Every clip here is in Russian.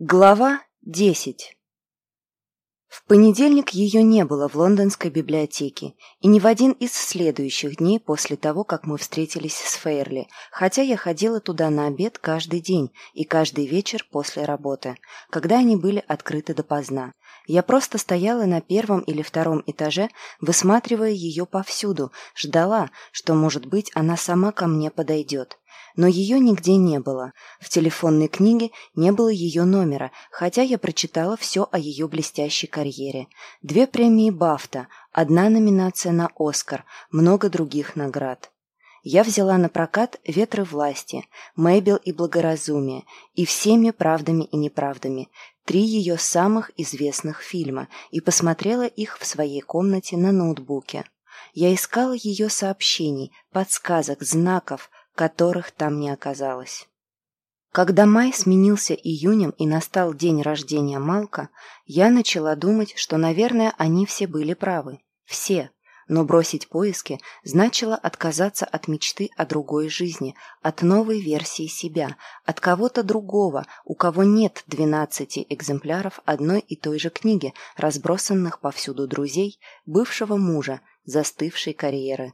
Глава 10 В понедельник ее не было в лондонской библиотеке, и ни в один из следующих дней после того, как мы встретились с Фейрли, хотя я ходила туда на обед каждый день и каждый вечер после работы, когда они были открыты допоздна. Я просто стояла на первом или втором этаже, высматривая ее повсюду, ждала, что, может быть, она сама ко мне подойдет но ее нигде не было. В телефонной книге не было ее номера, хотя я прочитала все о ее блестящей карьере. Две премии Бафта, одна номинация на Оскар, много других наград. Я взяла на прокат «Ветры власти», «Мэйбел и благоразумие» и «Всеми правдами и неправдами», три ее самых известных фильма, и посмотрела их в своей комнате на ноутбуке. Я искала ее сообщений, подсказок, знаков, которых там не оказалось. Когда май сменился июнем и настал день рождения Малка, я начала думать, что, наверное, они все были правы. Все. Но бросить поиски значило отказаться от мечты о другой жизни, от новой версии себя, от кого-то другого, у кого нет двенадцати экземпляров одной и той же книги, разбросанных повсюду друзей, бывшего мужа, застывшей карьеры.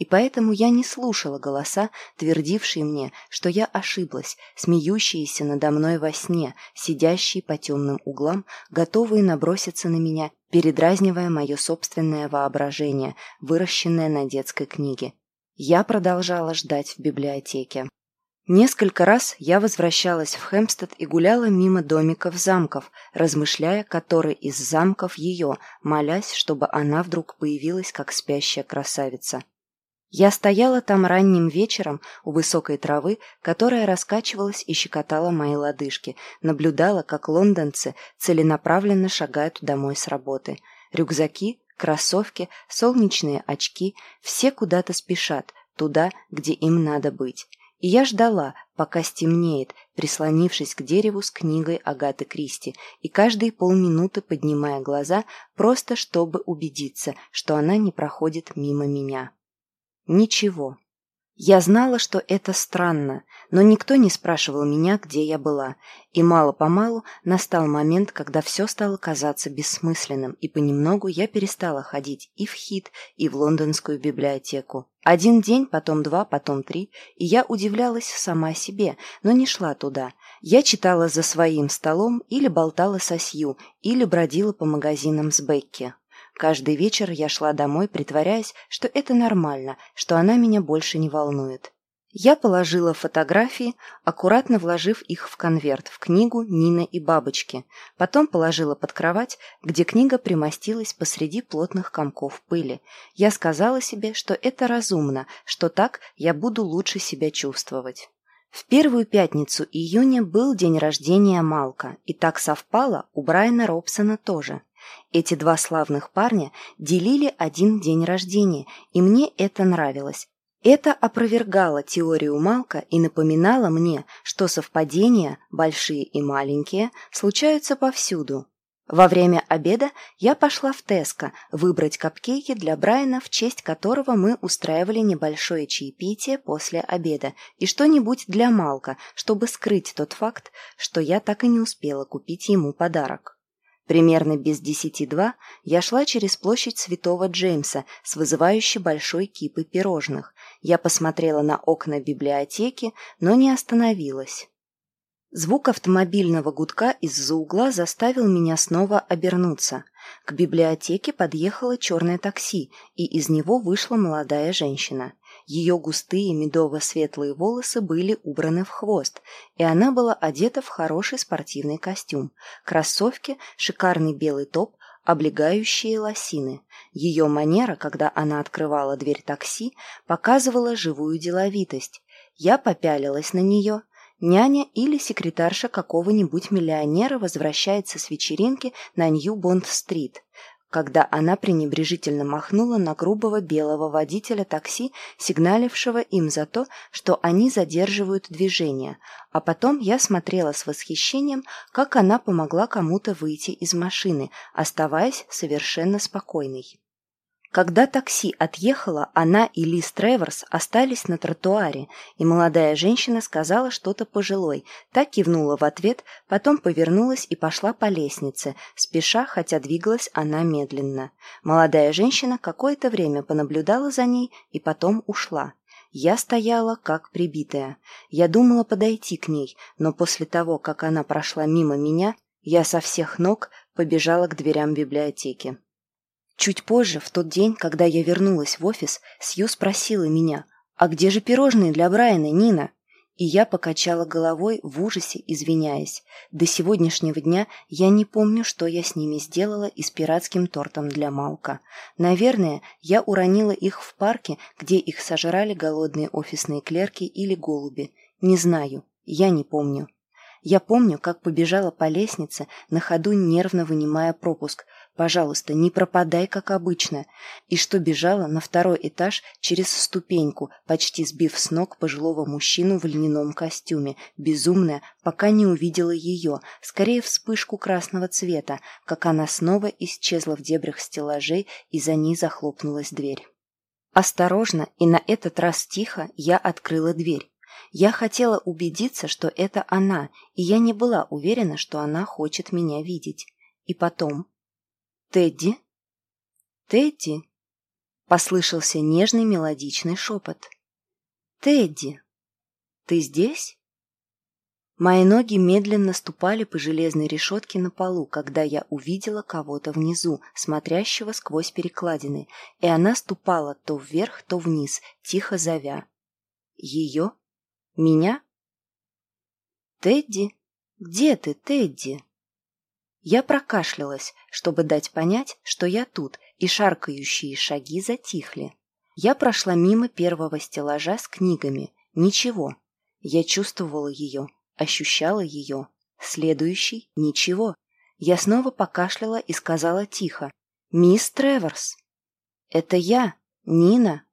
И поэтому я не слушала голоса, твердившие мне, что я ошиблась, смеющиеся надо мной во сне, сидящие по темным углам, готовые наброситься на меня, передразнивая мое собственное воображение, выращенное на детской книге. Я продолжала ждать в библиотеке. Несколько раз я возвращалась в Хэмпстед и гуляла мимо домиков замков, размышляя, который из замков ее, молясь, чтобы она вдруг появилась как спящая красавица. Я стояла там ранним вечером у высокой травы, которая раскачивалась и щекотала мои лодыжки, наблюдала, как лондонцы целенаправленно шагают домой с работы. Рюкзаки, кроссовки, солнечные очки – все куда-то спешат, туда, где им надо быть. И я ждала, пока стемнеет, прислонившись к дереву с книгой Агаты Кристи, и каждые полминуты поднимая глаза, просто чтобы убедиться, что она не проходит мимо меня. Ничего. Я знала, что это странно, но никто не спрашивал меня, где я была, и мало-помалу настал момент, когда все стало казаться бессмысленным, и понемногу я перестала ходить и в Хит, и в лондонскую библиотеку. Один день, потом два, потом три, и я удивлялась сама себе, но не шла туда. Я читала за своим столом или болтала со Сью, или бродила по магазинам с Бекки. Каждый вечер я шла домой, притворяясь, что это нормально, что она меня больше не волнует. Я положила фотографии, аккуратно вложив их в конверт, в книгу Нины и бабочки. Потом положила под кровать, где книга примостилась посреди плотных комков пыли. Я сказала себе, что это разумно, что так я буду лучше себя чувствовать. В первую пятницу июня был день рождения Малка, и так совпало у Брайана Робсона тоже. Эти два славных парня делили один день рождения, и мне это нравилось. Это опровергало теорию Малка и напоминало мне, что совпадения, большие и маленькие, случаются повсюду. Во время обеда я пошла в Теско выбрать капкейки для Брайана, в честь которого мы устраивали небольшое чаепитие после обеда, и что-нибудь для Малка, чтобы скрыть тот факт, что я так и не успела купить ему подарок. Примерно без десяти два я шла через площадь Святого Джеймса с вызывающей большой кипой пирожных. Я посмотрела на окна библиотеки, но не остановилась. Звук автомобильного гудка из-за угла заставил меня снова обернуться. К библиотеке подъехало черное такси, и из него вышла молодая женщина. Ее густые медово-светлые волосы были убраны в хвост, и она была одета в хороший спортивный костюм, кроссовки, шикарный белый топ, облегающие лосины. Ее манера, когда она открывала дверь такси, показывала живую деловитость. Я попялилась на нее. Няня или секретарша какого-нибудь миллионера возвращается с вечеринки на Нью-Бонд-стрит когда она пренебрежительно махнула на грубого белого водителя такси, сигналившего им за то, что они задерживают движение, а потом я смотрела с восхищением, как она помогла кому-то выйти из машины, оставаясь совершенно спокойной. Когда такси отъехало, она и Лиз Треворс остались на тротуаре, и молодая женщина сказала что-то пожилой, так кивнула в ответ, потом повернулась и пошла по лестнице, спеша, хотя двигалась она медленно. Молодая женщина какое-то время понаблюдала за ней и потом ушла. Я стояла как прибитая. Я думала подойти к ней, но после того, как она прошла мимо меня, я со всех ног побежала к дверям библиотеки. Чуть позже, в тот день, когда я вернулась в офис, Сью спросила меня, «А где же пирожные для Брайана, Нина?» И я покачала головой в ужасе, извиняясь. До сегодняшнего дня я не помню, что я с ними сделала и с пиратским тортом для Малка. Наверное, я уронила их в парке, где их сожрали голодные офисные клерки или голуби. Не знаю, я не помню. Я помню, как побежала по лестнице, на ходу нервно вынимая пропуск, Пожалуйста, не пропадай, как обычно. И что бежала на второй этаж через ступеньку, почти сбив с ног пожилого мужчину в льняном костюме, безумная, пока не увидела ее, скорее вспышку красного цвета, как она снова исчезла в дебрях стеллажей, и за ней захлопнулась дверь. Осторожно и на этот раз тихо я открыла дверь. Я хотела убедиться, что это она, и я не была уверена, что она хочет меня видеть. И потом, «Тедди?» «Тедди?» — послышался нежный мелодичный шепот. «Тедди, ты здесь?» Мои ноги медленно ступали по железной решетке на полу, когда я увидела кого-то внизу, смотрящего сквозь перекладины, и она ступала то вверх, то вниз, тихо зовя. «Ее? Меня?» «Тедди? Где ты, Тедди?» Я прокашлялась, чтобы дать понять, что я тут, и шаркающие шаги затихли. Я прошла мимо первого стеллажа с книгами. Ничего. Я чувствовала ее, ощущала ее. Следующий — ничего. Я снова покашляла и сказала тихо. «Мисс Треворс!» «Это я, Нина!»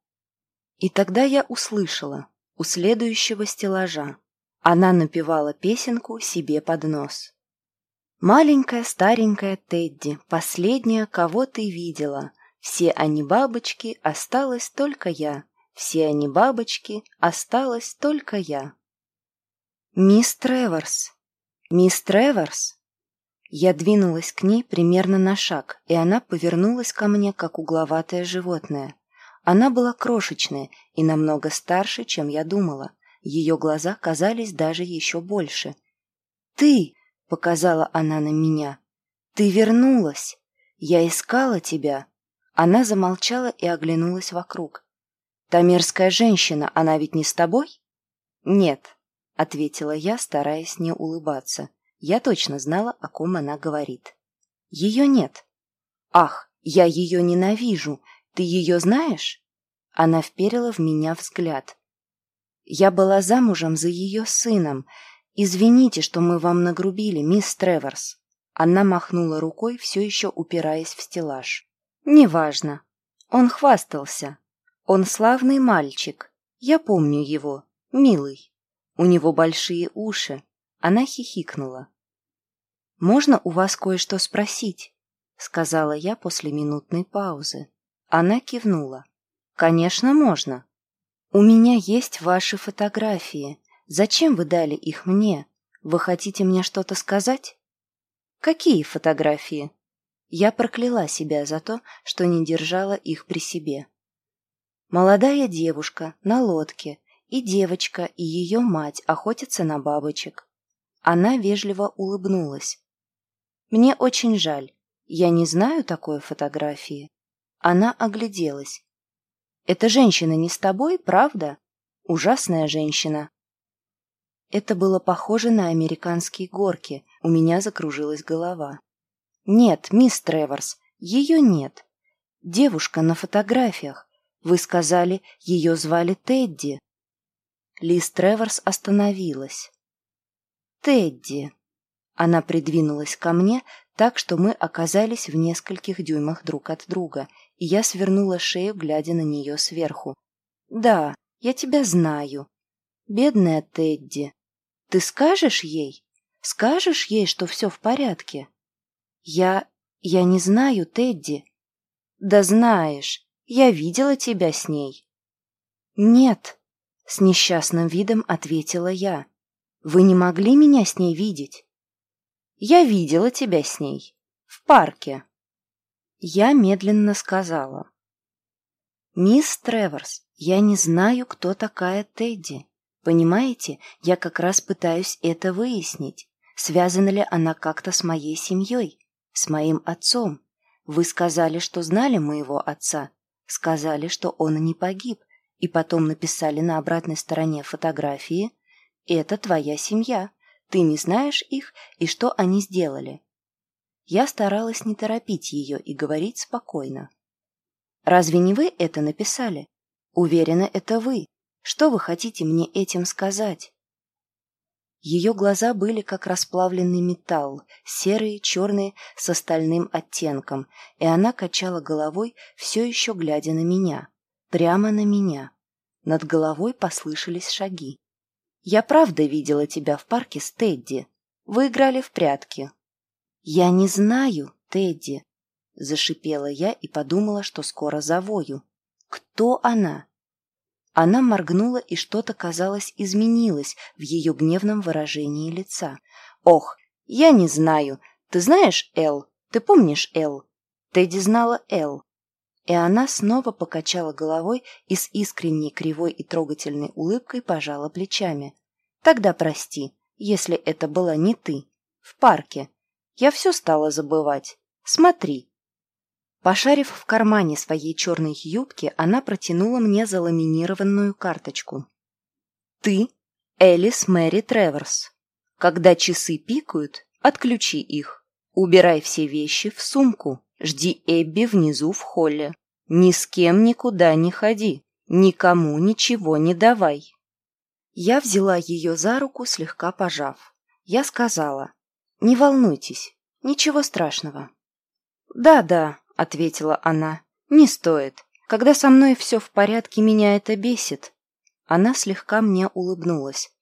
И тогда я услышала у следующего стеллажа. Она напевала песенку себе под нос. Маленькая старенькая Тедди, последняя, кого ты видела. Все они бабочки, осталась только я. Все они бабочки, осталась только я. Мисс Треворс! Мисс Треворс! Я двинулась к ней примерно на шаг, и она повернулась ко мне, как угловатое животное. Она была крошечная и намного старше, чем я думала. Ее глаза казались даже еще больше. «Ты!» — показала она на меня. «Ты вернулась! Я искала тебя!» Она замолчала и оглянулась вокруг. «Та мерзкая женщина, она ведь не с тобой?» «Нет», — ответила я, стараясь не улыбаться. Я точно знала, о ком она говорит. «Ее нет». «Ах, я ее ненавижу! Ты ее знаешь?» Она вперила в меня взгляд. Я была замужем за ее сыном. «Извините, что мы вам нагрубили, мисс Треворс». Она махнула рукой, все еще упираясь в стеллаж. «Неважно. Он хвастался. Он славный мальчик. Я помню его. Милый. У него большие уши». Она хихикнула. «Можно у вас кое-что спросить?» — сказала я после минутной паузы. Она кивнула. «Конечно, можно. У меня есть ваши фотографии. Зачем вы дали их мне? Вы хотите мне что-то сказать? Какие фотографии? Я прокляла себя за то, что не держала их при себе. Молодая девушка на лодке, и девочка, и ее мать охотятся на бабочек. Она вежливо улыбнулась. «Мне очень жаль. Я не знаю такой фотографии». Она огляделась. «Эта женщина не с тобой, правда? Ужасная женщина. Это было похоже на американские горки. У меня закружилась голова. «Нет, мисс Треворс, ее нет. Девушка на фотографиях. Вы сказали, ее звали Тедди». Лиз Треворс остановилась. «Тедди». Она придвинулась ко мне так, что мы оказались в нескольких дюймах друг от друга, и я свернула шею, глядя на нее сверху. «Да, я тебя знаю. Бедная Тедди. Ты скажешь ей? Скажешь ей, что все в порядке? Я... я не знаю, Тедди. Да знаешь. Я видела тебя с ней». «Нет», — с несчастным видом ответила я. «Вы не могли меня с ней видеть?» «Я видела тебя с ней. В парке». Я медленно сказала. «Мисс Треворс, я не знаю, кто такая Тедди. Понимаете, я как раз пытаюсь это выяснить. Связана ли она как-то с моей семьей, с моим отцом? Вы сказали, что знали моего отца. Сказали, что он не погиб. И потом написали на обратной стороне фотографии «Это твоя семья. Ты не знаешь их и что они сделали». Я старалась не торопить ее и говорить спокойно. «Разве не вы это написали? Уверена, это вы. Что вы хотите мне этим сказать? Ее глаза были как расплавленный металл, серые, черные, с остальным оттенком, и она качала головой, все еще глядя на меня. Прямо на меня. Над головой послышались шаги. «Я правда видела тебя в парке с Тедди. Вы играли в прятки». «Я не знаю, Тедди», — зашипела я и подумала, что скоро завою. «Кто она? Она моргнула, и что-то, казалось, изменилось в ее гневном выражении лица. «Ох, я не знаю. Ты знаешь Эл? Ты помнишь Эл?» Тедди знала Эл. И она снова покачала головой и с искренней кривой и трогательной улыбкой пожала плечами. «Тогда прости, если это была не ты. В парке. Я все стала забывать. Смотри». Пошарив в кармане своей черной юбки, она протянула мне заламинированную карточку. «Ты Элис Мэри Треворс. Когда часы пикают, отключи их. Убирай все вещи в сумку. Жди Эбби внизу в холле. Ни с кем никуда не ходи. Никому ничего не давай». Я взяла ее за руку, слегка пожав. Я сказала, «Не волнуйтесь, ничего страшного». «Да-да», ответила она. «Не стоит. Когда со мной все в порядке, меня это бесит». Она слегка мне улыбнулась.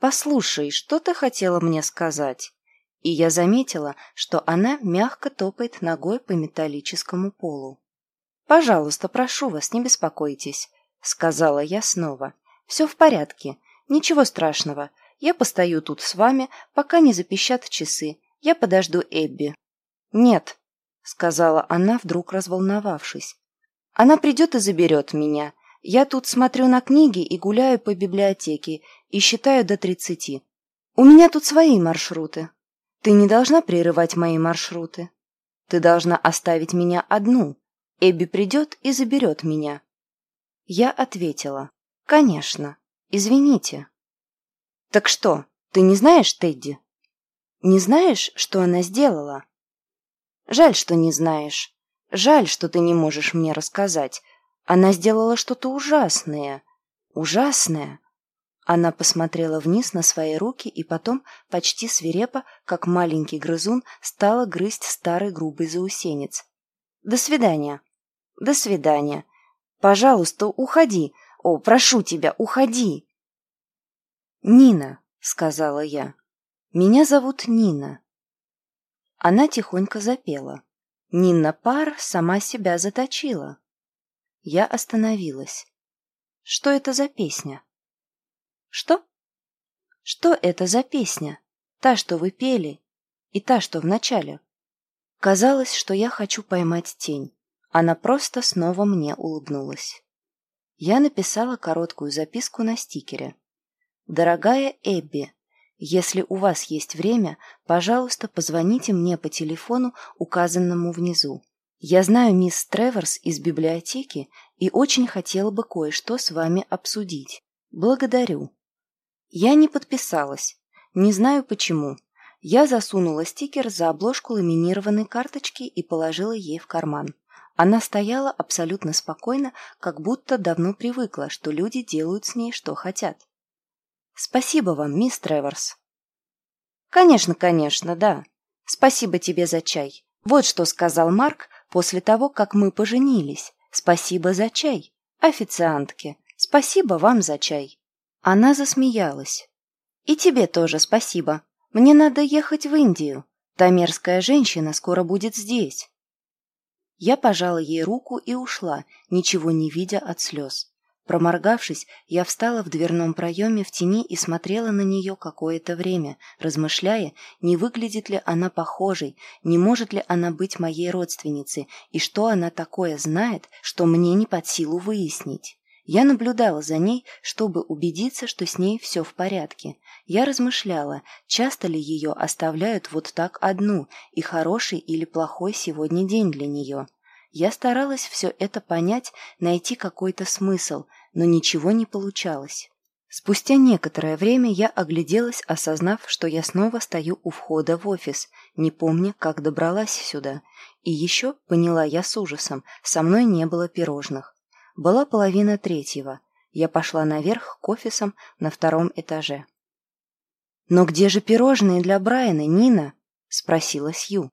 «Послушай, что ты хотела мне сказать?» И я заметила, что она мягко топает ногой по металлическому полу. «Пожалуйста, прошу вас, не беспокойтесь», — сказала я снова. «Все в порядке. Ничего страшного. Я постою тут с вами, пока не запищат часы. Я подожду Эбби». «Нет», сказала она, вдруг разволновавшись. Она придет и заберет меня. Я тут смотрю на книги и гуляю по библиотеке и считаю до тридцати. У меня тут свои маршруты. Ты не должна прерывать мои маршруты. Ты должна оставить меня одну. Эбби придет и заберет меня. Я ответила. Конечно. Извините. Так что, ты не знаешь Тедди? Не знаешь, что она сделала? Жаль, что не знаешь. Жаль, что ты не можешь мне рассказать. Она сделала что-то ужасное. Ужасное. Она посмотрела вниз на свои руки и потом, почти свирепо, как маленький грызун, стала грызть старый грубый заусенец. «До свидания. До свидания. Пожалуйста, уходи. О, прошу тебя, уходи!» «Нина», — сказала я. «Меня зовут Нина. Она тихонько запела. Нинна Пар сама себя заточила. Я остановилась. Что это за песня? Что? Что это за песня? Та, что вы пели, и та, что в начале. Казалось, что я хочу поймать тень. Она просто снова мне улыбнулась. Я написала короткую записку на стикере. «Дорогая Эбби, если у вас есть время, пожалуйста, позвоните мне по телефону, указанному внизу. Я знаю мисс Треворс из библиотеки и очень хотела бы кое-что с вами обсудить. Благодарю. Я не подписалась. Не знаю почему. Я засунула стикер за обложку ламинированной карточки и положила ей в карман. Она стояла абсолютно спокойно, как будто давно привыкла, что люди делают с ней, что хотят. Спасибо вам, мисс Треворс. Конечно, конечно, да. Спасибо тебе за чай. Вот что сказал Марк после того, как мы поженились. Спасибо за чай. Официантке. Спасибо вам за чай. Она засмеялась. И тебе тоже спасибо. Мне надо ехать в Индию. Та мерзкая женщина скоро будет здесь. Я пожала ей руку и ушла, ничего не видя от слез. Проморгавшись, я встала в дверном проеме в тени и смотрела на нее какое-то время, размышляя, не выглядит ли она похожей, не может ли она быть моей родственницей, и что она такое знает, что мне не под силу выяснить. Я наблюдала за ней, чтобы убедиться, что с ней все в порядке. Я размышляла, часто ли ее оставляют вот так одну, и хороший или плохой сегодня день для нее. Я старалась все это понять, найти какой-то смысл, но ничего не получалось. Спустя некоторое время я огляделась, осознав, что я снова стою у входа в офис, не помня, как добралась сюда. И еще, поняла я с ужасом, со мной не было пирожных. Была половина третьего. Я пошла наверх к офисам на втором этаже. «Но где же пирожные для Брайана, Нина?» — спросила Сью.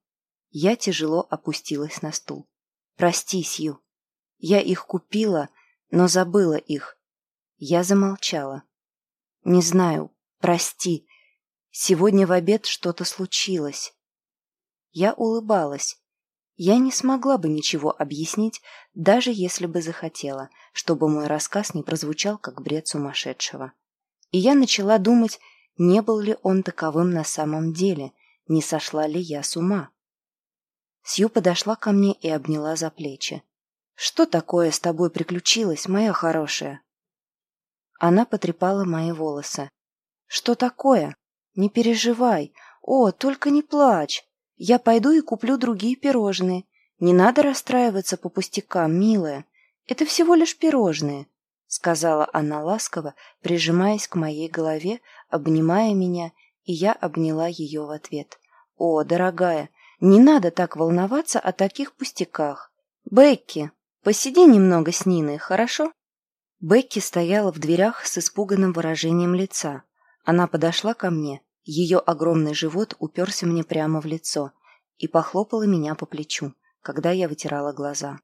Я тяжело опустилась на стул. Прости, Сью. Я их купила, но забыла их. Я замолчала. Не знаю, прости. Сегодня в обед что-то случилось. Я улыбалась. Я не смогла бы ничего объяснить, даже если бы захотела, чтобы мой рассказ не прозвучал как бред сумасшедшего. И я начала думать, не был ли он таковым на самом деле, не сошла ли я с ума. Сью подошла ко мне и обняла за плечи. «Что такое с тобой приключилось, моя хорошая?» Она потрепала мои волосы. «Что такое? Не переживай. О, только не плачь. Я пойду и куплю другие пирожные. Не надо расстраиваться по пустякам, милая. Это всего лишь пирожные», — сказала она ласково, прижимаясь к моей голове, обнимая меня, и я обняла ее в ответ. «О, дорогая, не надо так волноваться о таких пустяках. Бекки, посиди немного с Ниной, хорошо? Бекки стояла в дверях с испуганным выражением лица. Она подошла ко мне, ее огромный живот уперся мне прямо в лицо и похлопала меня по плечу, когда я вытирала глаза.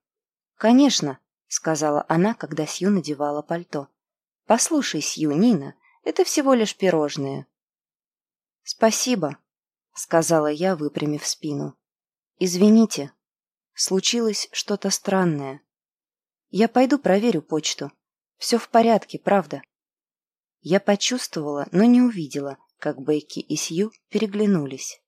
«Конечно», — сказала она, когда Сью надевала пальто. «Послушай, Сью, Нина, это всего лишь пирожные». «Спасибо», сказала я, выпрямив спину. Извините, случилось что-то странное. Я пойду проверю почту. Все в порядке, правда. Я почувствовала, но не увидела, как Бейки и Сью переглянулись.